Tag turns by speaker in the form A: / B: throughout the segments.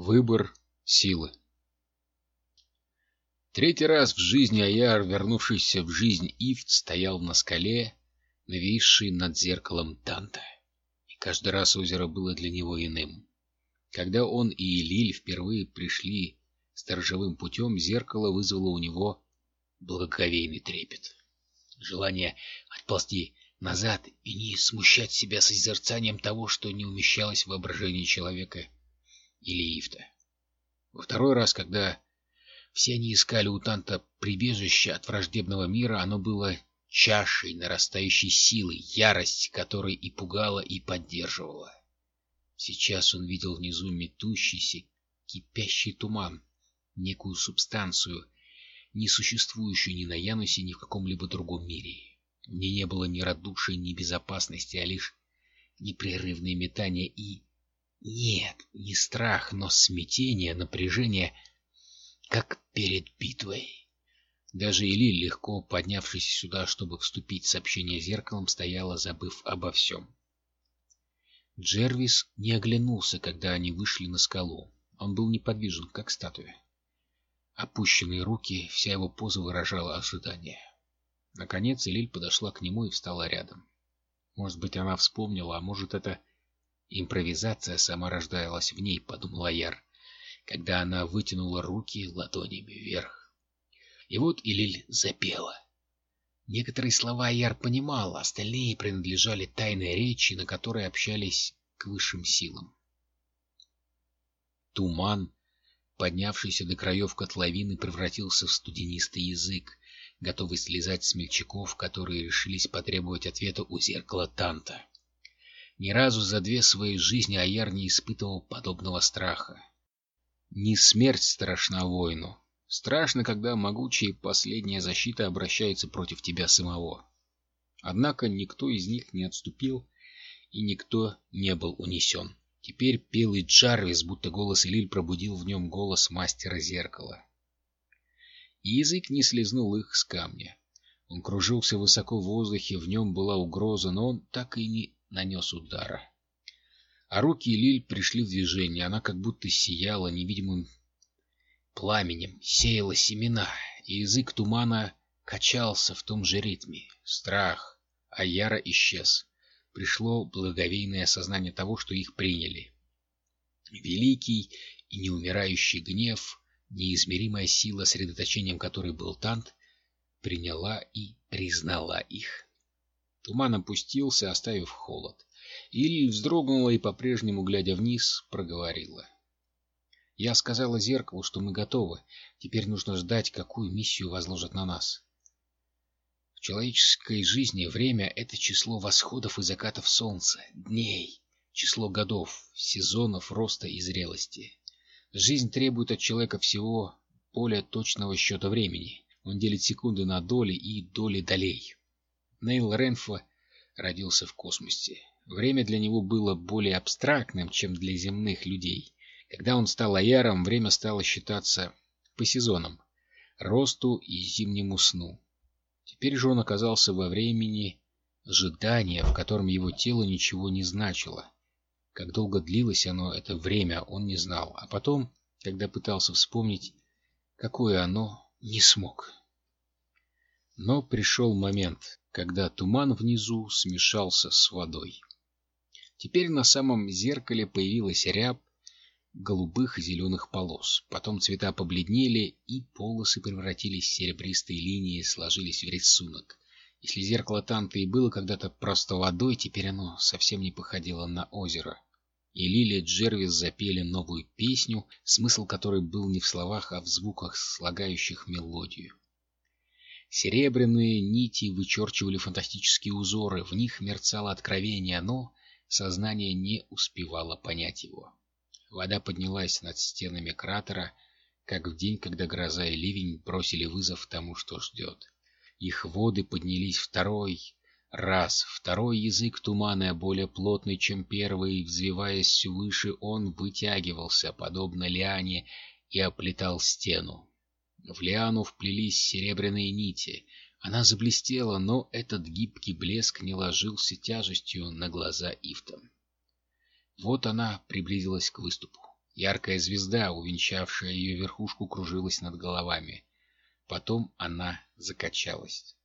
A: Выбор силы. Третий раз в жизни Аяр, вернувшийся в жизнь Ифт, стоял на скале, нависшей над зеркалом Танта. И каждый раз озеро было для него иным. Когда он и Лиль впервые пришли сторожевым путем, зеркало вызвало у него благоговейный трепет. Желание отползти назад и не смущать себя созерцанием того, что не умещалось в воображении человека или Ифта. Во второй раз, когда все они искали у Танта прибежище от враждебного мира, оно было чашей нарастающей силы, ярость которой и пугала, и поддерживала. Сейчас он видел внизу метущийся, кипящий туман, некую субстанцию, не существующую ни на Янусе, ни в каком-либо другом мире. В ней не было ни радушия, ни безопасности, а лишь непрерывные метания и... Нет, не страх, но смятение, напряжение — как перед битвой. Даже Или, легко поднявшись сюда, чтобы вступить в сообщение зеркалом, стояла, забыв обо всем. Джервис не оглянулся, когда они вышли на скалу. Он был неподвижен, как статуя. Опущенные руки, вся его поза выражала ожидание. Наконец Элиль подошла к нему и встала рядом. Может быть, она вспомнила, а может, это импровизация сама рождалась в ней, подумала Яр когда она вытянула руки ладонями вверх. И вот Илиль запела. Некоторые слова Яр понимал, остальные принадлежали тайной речи, на которой общались к высшим силам. Туман, поднявшийся до краев котловины, превратился в студенистый язык, готовый слезать смельчаков, которые решились потребовать ответа у зеркала Танта. Ни разу за две свои жизни Аяр не испытывал подобного страха. Не смерть страшна воину. Страшно, когда могучая последняя защита обращается против тебя самого. Однако никто из них не отступил, и никто не был унесен. Теперь пел и Джарвис, будто голос Элиль пробудил в нем голос мастера зеркала. И язык не слезнул их с камня. Он кружился высоко в воздухе, в нем была угроза, но он так и не нанес удара. А руки Лиль пришли в движение. Она как будто сияла невидимым пламенем, сеяла семена, и язык тумана качался в том же ритме. Страх, а яро исчез. Пришло благовейное осознание того, что их приняли. Великий и неумирающий гнев, неизмеримая сила, средоточением которой был Тант, приняла и признала их. Туман опустился, оставив холод. Или вздрогнула и, по-прежнему, глядя вниз, проговорила. «Я сказала зеркалу, что мы готовы. Теперь нужно ждать, какую миссию возложат на нас». В человеческой жизни время — это число восходов и закатов солнца, дней, число годов, сезонов роста и зрелости. Жизнь требует от человека всего более точного счета времени. Он делит секунды на доли и доли долей. Нейл Ренфо родился в космосе. Время для него было более абстрактным, чем для земных людей. Когда он стал аяром, время стало считаться по сезонам, росту и зимнему сну. Теперь же он оказался во времени ожидания, в котором его тело ничего не значило. Как долго длилось оно, это время, он не знал. А потом, когда пытался вспомнить, какое оно, не смог. Но пришел момент, когда туман внизу смешался с водой. Теперь на самом зеркале появилась рябь голубых и зеленых полос. Потом цвета побледнели, и полосы превратились в серебристые линии сложились в рисунок. Если зеркало Танта и было когда-то просто водой, теперь оно совсем не походило на озеро. И Лилия Джервис запели новую песню, смысл которой был не в словах, а в звуках, слагающих мелодию. Серебряные нити вычерчивали фантастические узоры, в них мерцало откровение, но Сознание не успевало понять его. Вода поднялась над стенами кратера, как в день, когда гроза и ливень бросили вызов тому, что ждет. Их воды поднялись второй раз. Второй язык тумана, более плотный, чем первый, взвиваясь все выше, он вытягивался, подобно лиане, и оплетал стену. В лиану вплелись серебряные нити — она заблестела, но этот гибкий блеск не ложился тяжестью на глаза Ифта. Вот она приблизилась к выступу. Яркая звезда, увенчавшая ее верхушку, кружилась над головами. Потом она закачалась,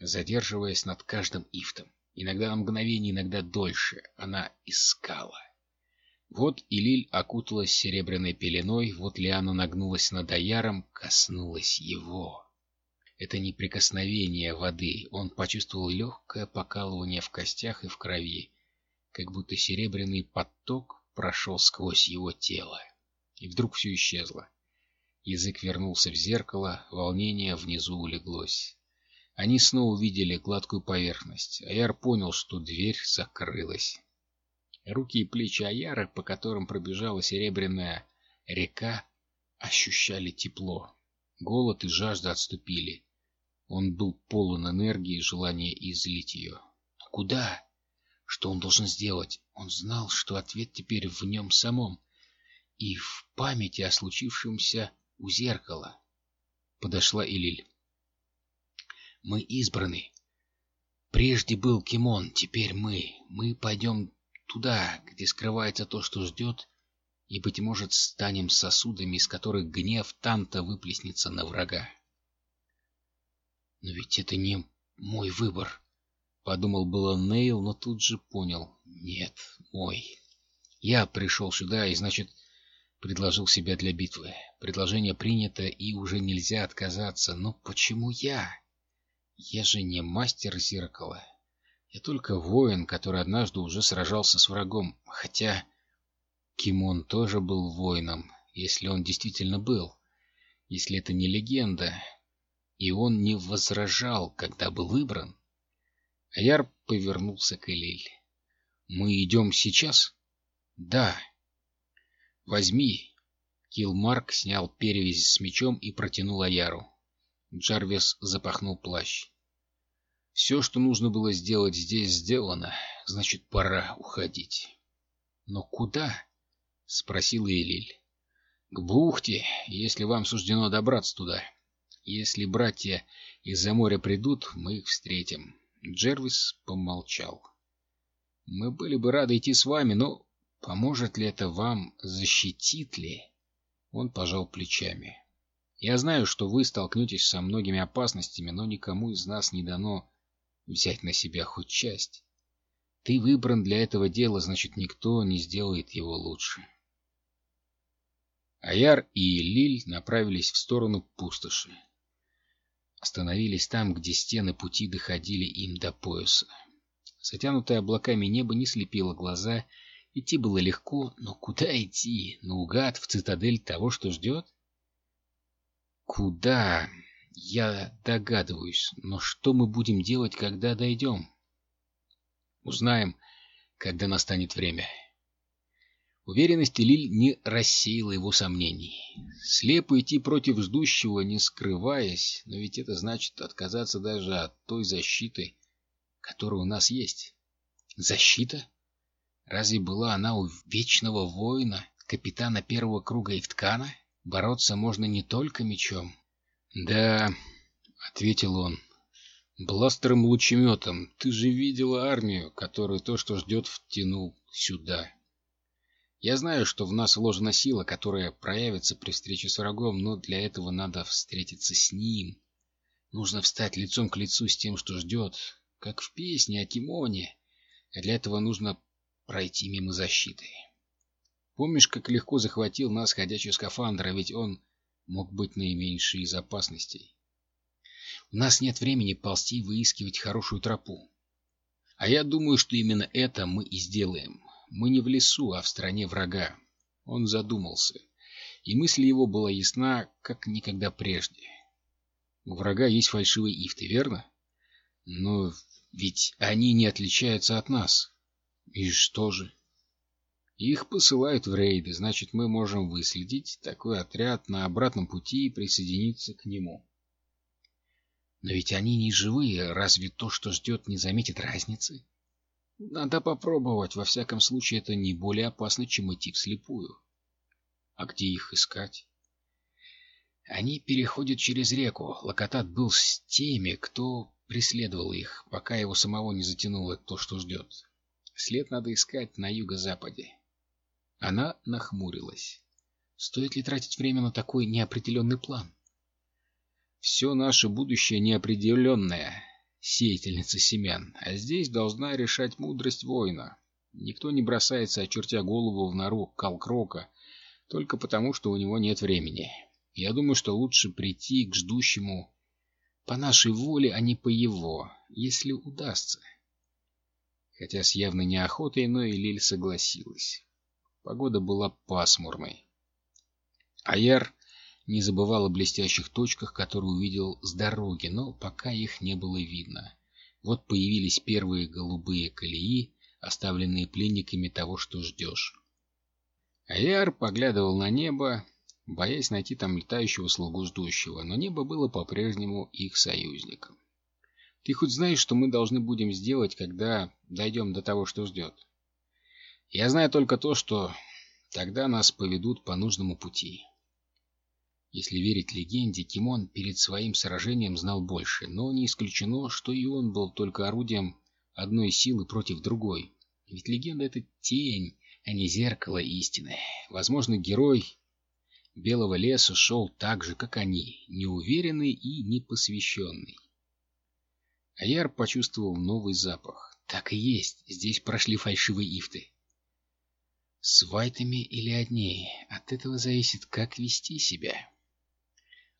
A: задерживаясь над каждым ифтом. Иногда на мгновение, иногда дольше. Она искала. Вот Илиль окуталась серебряной пеленой, вот Лиана нагнулась над Аяром, коснулась его. Это не прикосновение воды, он почувствовал легкое покалывание в костях и в крови, как будто серебряный поток прошел сквозь его тело. И вдруг все исчезло. Язык вернулся в зеркало, волнение внизу улеглось. Они снова увидели гладкую поверхность. Аяр понял, что дверь закрылась. Руки и плечи Аяра, по которым пробежала серебряная река, ощущали тепло. Голод и жажда отступили. Он был полон энергии и желания излить ее. Но куда? Что он должен сделать? Он знал, что ответ теперь в нем самом и в памяти о случившемся у зеркала. Подошла Илиль. «Мы избраны. Прежде был Кимон, теперь мы. Мы пойдем туда, где скрывается то, что ждет, и, быть может, станем сосудами, из которых гнев Танта выплеснется на врага. Но ведь это не мой выбор. Подумал было Нейл, но тут же понял. Нет, мой. Я пришел сюда и, значит, предложил себя для битвы. Предложение принято, и уже нельзя отказаться. Но почему я? Я же не мастер зеркала. Я только воин, который однажды уже сражался с врагом. Хотя Кимон тоже был воином, если он действительно был. Если это не легенда. И он не возражал, когда был выбран. Аяр повернулся к Элель. «Мы идем сейчас?» «Да». «Возьми». Килмарк снял перевязь с мечом и протянул Аяру. Джарвис запахнул плащ. «Все, что нужно было сделать здесь, сделано. Значит, пора уходить». «Но куда?» — спросил Элиль. «К бухте, если вам суждено добраться туда. Если братья из-за моря придут, мы их встретим». Джервис помолчал. «Мы были бы рады идти с вами, но поможет ли это вам, защитит ли?» Он пожал плечами. «Я знаю, что вы столкнетесь со многими опасностями, но никому из нас не дано взять на себя хоть часть. Ты выбран для этого дела, значит, никто не сделает его лучше». Аяр и Лиль направились в сторону пустоши остановились там, где стены пути доходили им до пояса. Затянутое облаками небо не слепило глаза, идти было легко, но куда идти? Наугад, в цитадель того, что ждет? Куда? Я догадываюсь, но что мы будем делать, когда дойдем? Узнаем, когда настанет время. Уверенность Лиль не рассеяла его сомнений. Слепо идти против ждущего, не скрываясь, но ведь это значит отказаться даже от той защиты, которая у нас есть. Защита? Разве была она у вечного воина, капитана первого круга Ивткана? Бороться можно не только мечом. — Да, — ответил он, — бластером-лучеметом. Ты же видела армию, которую то, что ждет, втянул сюда. Я знаю, что в нас вложена сила, которая проявится при встрече с врагом, но для этого надо встретиться с ним. Нужно встать лицом к лицу с тем, что ждет, как в песне о Тимоне. А для этого нужно пройти мимо защиты. Помнишь, как легко захватил нас ходячий скафандр, а ведь он мог быть наименьшей из опасностей? У нас нет времени ползти и выискивать хорошую тропу. А я думаю, что именно это мы и сделаем. Мы не в лесу, а в стране врага. Он задумался, и мысль его была ясна, как никогда прежде. У врага есть фальшивые ифты, верно? Но ведь они не отличаются от нас. И что же? Их посылают в рейды, значит, мы можем выследить такой отряд на обратном пути и присоединиться к нему. Но ведь они не живые, разве то, что ждет, не заметит разницы? Надо попробовать. Во всяком случае, это не более опасно, чем идти вслепую. А где их искать? Они переходят через реку. Локотат был с теми, кто преследовал их, пока его самого не затянуло то, что ждет. След надо искать на юго-западе. Она нахмурилась. Стоит ли тратить время на такой неопределенный план? Все наше будущее неопределенное, сеятельница семян, а здесь должна решать мудрость воина. Никто не бросается, очертя голову в нору Калкрока, только потому, что у него нет времени. Я думаю, что лучше прийти к ждущему по нашей воле, а не по его, если удастся. Хотя с явной неохотой, но и Лиль согласилась. Погода была пасмурной. Аяр не забывал о блестящих точках, которые увидел с дороги, но пока их не было видно. Вот появились первые голубые колеи, оставленные пленниками того, что ждешь. Аяр поглядывал на небо, боясь найти там летающего слугу ждущего, но небо было по-прежнему их союзником. Ты хоть знаешь, что мы должны будем сделать, когда дойдем до того, что ждет? Я знаю только то, что тогда нас поведут по нужному пути. Если верить легенде, Кимон перед своим сражением знал больше, но не исключено, что и он был только орудием одной силы против другой. Ведь легенда — это тень, а не зеркало истины. Возможно, герой Белого леса шел так же, как они, неуверенный и непосвященный. Аяр почувствовал новый запах. Так и есть, здесь прошли фальшивые ифты. С вайтами или одни, от этого зависит, как вести себя.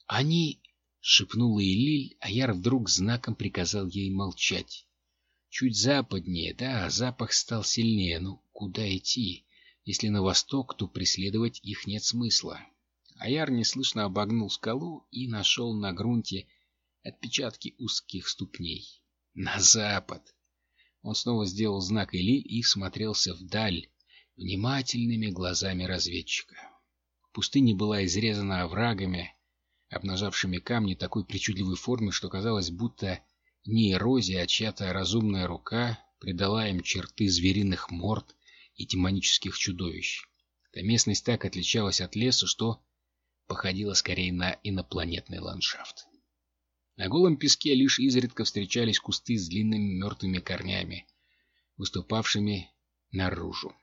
A: Они... — шепнула Элиль, а Яр вдруг знаком приказал ей молчать. Чуть западнее, да, запах стал сильнее. Ну, куда идти? Если на восток, то преследовать их нет смысла. Аяр неслышно обогнул скалу и нашел на грунте отпечатки узких ступней. На запад! Он снова сделал знак Элиль и смотрелся вдаль внимательными глазами разведчика. Пустыня была изрезана оврагами, обнажавшими камни такой причудливой формы, что казалось, будто не эрозия, а чья-то разумная рука придала им черты звериных морд и демонических чудовищ. Эта местность так отличалась от леса, что походила скорее на инопланетный ландшафт. На голом песке лишь изредка встречались кусты с длинными мертвыми корнями, выступавшими наружу.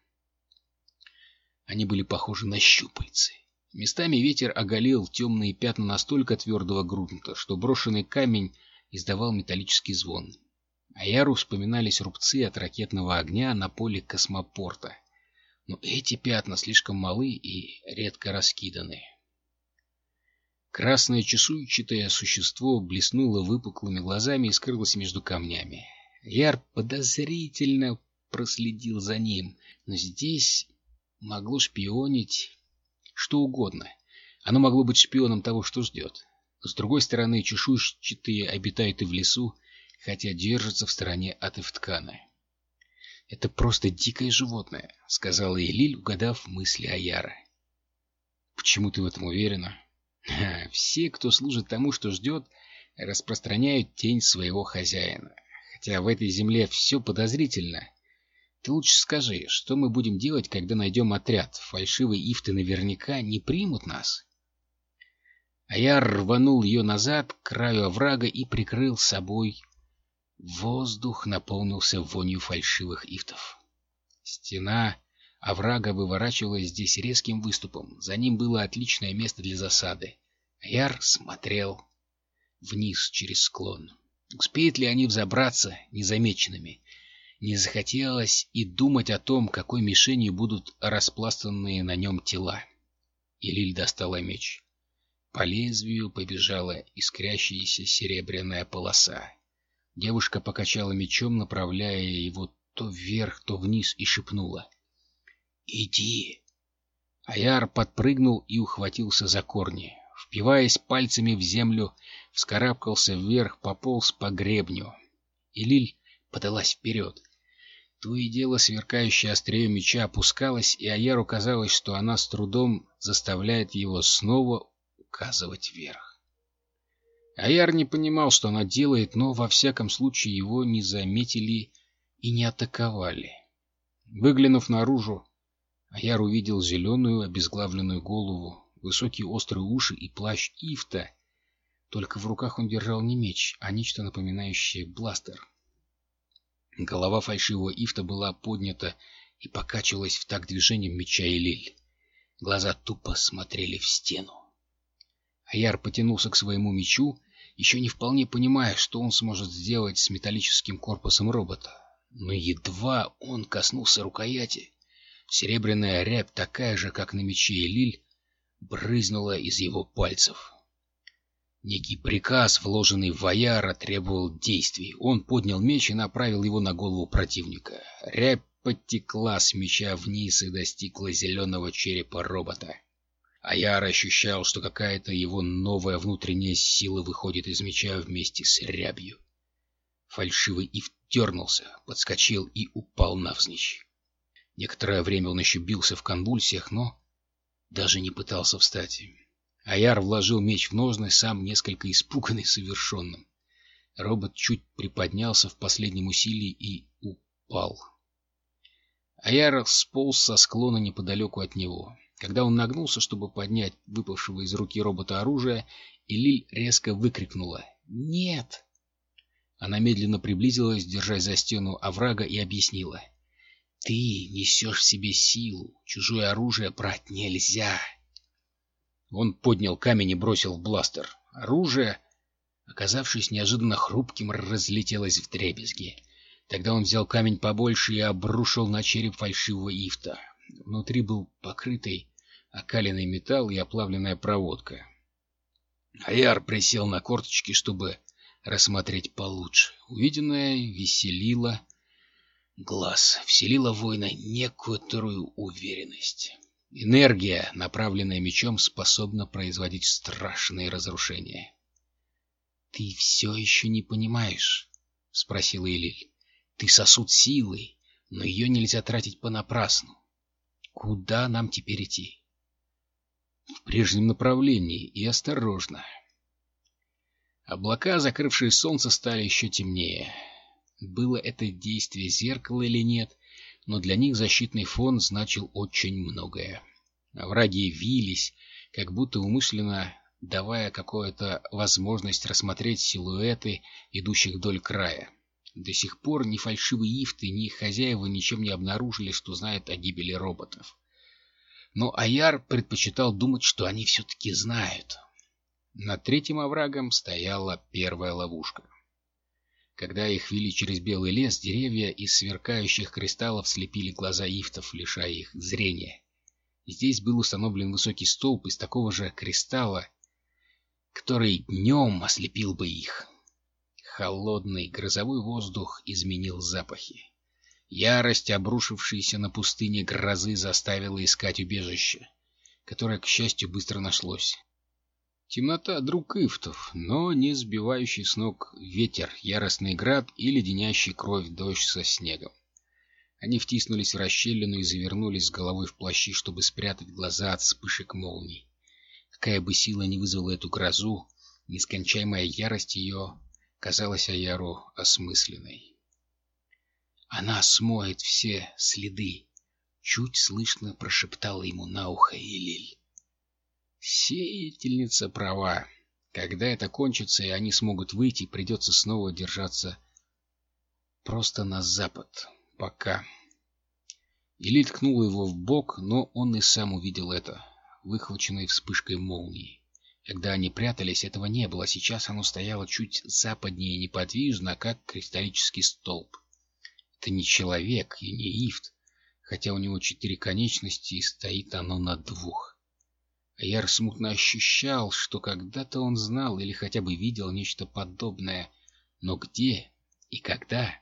A: Они были похожи на щупальцы. Местами ветер оголил темные пятна настолько твердого грунта, что брошенный камень издавал металлический звон. А Яру вспоминались рубцы от ракетного огня на поле космопорта. Но эти пятна слишком малы и редко раскиданы. Красное чешуйчатое существо блеснуло выпуклыми глазами и скрылось между камнями. Яр подозрительно проследил за ним, но здесь могло шпионить что угодно. Оно могло быть шпионом того, что ждет. С другой стороны, чешуйчатые обитают и в лесу, хотя держатся в стороне от Эвткана. «Это просто дикое животное», — сказала Элиль, угадав мысли Аяра. «Почему ты в этом уверена?» «Все, кто служит тому, что ждет, распространяют тень своего хозяина. Хотя в этой земле все подозрительно. Ты лучше скажи, что мы будем делать, когда найдем отряд? Фальшивые ифты наверняка не примут нас. А я рванул ее назад к краю оврага и прикрыл собой. Воздух наполнился вонью фальшивых ифтов. Стена оврага выворачивалась здесь резким выступом. За ним было отличное место для засады. Яр смотрел вниз через склон. Успеют ли они взобраться незамеченными? Не захотелось и думать о том, какой мишенью будут распластанные на нем тела. Илиль достала меч. По лезвию побежала искрящаяся серебряная полоса. Девушка покачала мечом, направляя его то вверх, то вниз, и шепнула. «Иди!» Аяр подпрыгнул и ухватился за корни. Впиваясь пальцами в землю, вскарабкался вверх, пополз по гребню. Илиль подалась вперед. То и дело сверкающее острие меча опускалось, и Аяру казалось, что она с трудом заставляет его снова указывать вверх. Аяр не понимал, что она делает, но во всяком случае его не заметили и не атаковали. Выглянув наружу, Аяр увидел зеленую обезглавленную голову, высокие острые уши и плащ Ифта. Только в руках он держал не меч, а нечто напоминающее бластер. Голова фальшивого ифта была поднята и покачивалась в так движением меча и лиль. Глаза тупо смотрели в стену. Аяр потянулся к своему мечу, еще не вполне понимая, что он сможет сделать с металлическим корпусом робота. Но едва он коснулся рукояти, серебряная рябь, такая же, как на мече Элиль, брызнула из его пальцев. Некий приказ, вложенный в Аяра, требовал действий. Он поднял меч и направил его на голову противника. Рябь подтекла с меча вниз и достигла зеленого черепа робота. Аяр ощущал, что какая-то его новая внутренняя сила выходит из меча вместе с рябью. Фальшивый Ив дернулся, подскочил и упал навзничь. Некоторое время он еще бился в конвульсиях, но даже не пытался встать. Аяр вложил меч в ножны, сам несколько испуганный совершенным. Робот чуть приподнялся в последнем усилии и упал. Аяр сполз со склона неподалеку от него. Когда он нагнулся, чтобы поднять выпавшего из руки робота оружие, Элиль резко выкрикнула «Нет!». Она медленно приблизилась, держась за стену оврага, и объяснила. «Ты несешь в себе силу. Чужое оружие брать нельзя!» Он поднял камень и бросил в бластер. Оружие, оказавшись неожиданно хрупким, разлетелось в дребезги. Тогда он взял камень побольше и обрушил на череп фальшивого ифта. Внутри был покрытый окаленный металл и оплавленная проводка. Аяр присел на корточки, чтобы рассмотреть получше. Увиденное веселило глаз, вселило воина некоторую уверенность. Энергия, направленная мечом, способна производить страшные разрушения. — Ты все еще не понимаешь? — спросила Элиль. — Ты сосуд силы, но ее нельзя тратить понапрасну. Куда нам теперь идти? в прежнем направлении и осторожно. Облака, закрывшие солнце, стали еще темнее. Было это действие зеркала или нет, но для них защитный фон значил очень многое. Враги вились, как будто умышленно давая какую-то возможность рассмотреть силуэты, идущих вдоль края. До сих пор ни фальшивые ифты, ни их хозяева ничем не обнаружили, что знают о гибели роботов. Но Аяр предпочитал думать, что они все-таки знают. Над третьим оврагом стояла первая ловушка. Когда их вели через белый лес, деревья из сверкающих кристаллов слепили глаза ифтов, лишая их зрения. Здесь был установлен высокий столб из такого же кристалла, который днем ослепил бы их. Холодный грозовой воздух изменил запахи. Ярость, обрушившаяся на пустыне грозы, заставила искать убежище, которое, к счастью, быстро нашлось. Темнота — друг Ифтов, но не сбивающий с ног ветер, яростный град и леденящий кровь дождь со снегом. Они втиснулись в расщелину и завернулись с головой в плащи, чтобы спрятать глаза от вспышек молний. Какая бы сила ни вызвала эту грозу, нескончаемая ярость ее казалась Аяру осмысленной. Она смоет все следы, — чуть слышно прошептала ему на ухо Элиль. Сеятельница права. Когда это кончится, и они смогут выйти, придется снова держаться просто на запад. Пока. Или ткнула его в бок, но он и сам увидел это, выхваченной вспышкой молнии. Когда они прятались, этого не было, сейчас оно стояло чуть западнее и неподвижно, как кристаллический столб. Это не человек и не ифт, хотя у него четыре конечности и стоит оно на двух. Яр смутно ощущал, что когда-то он знал или хотя бы видел нечто подобное, но где и когда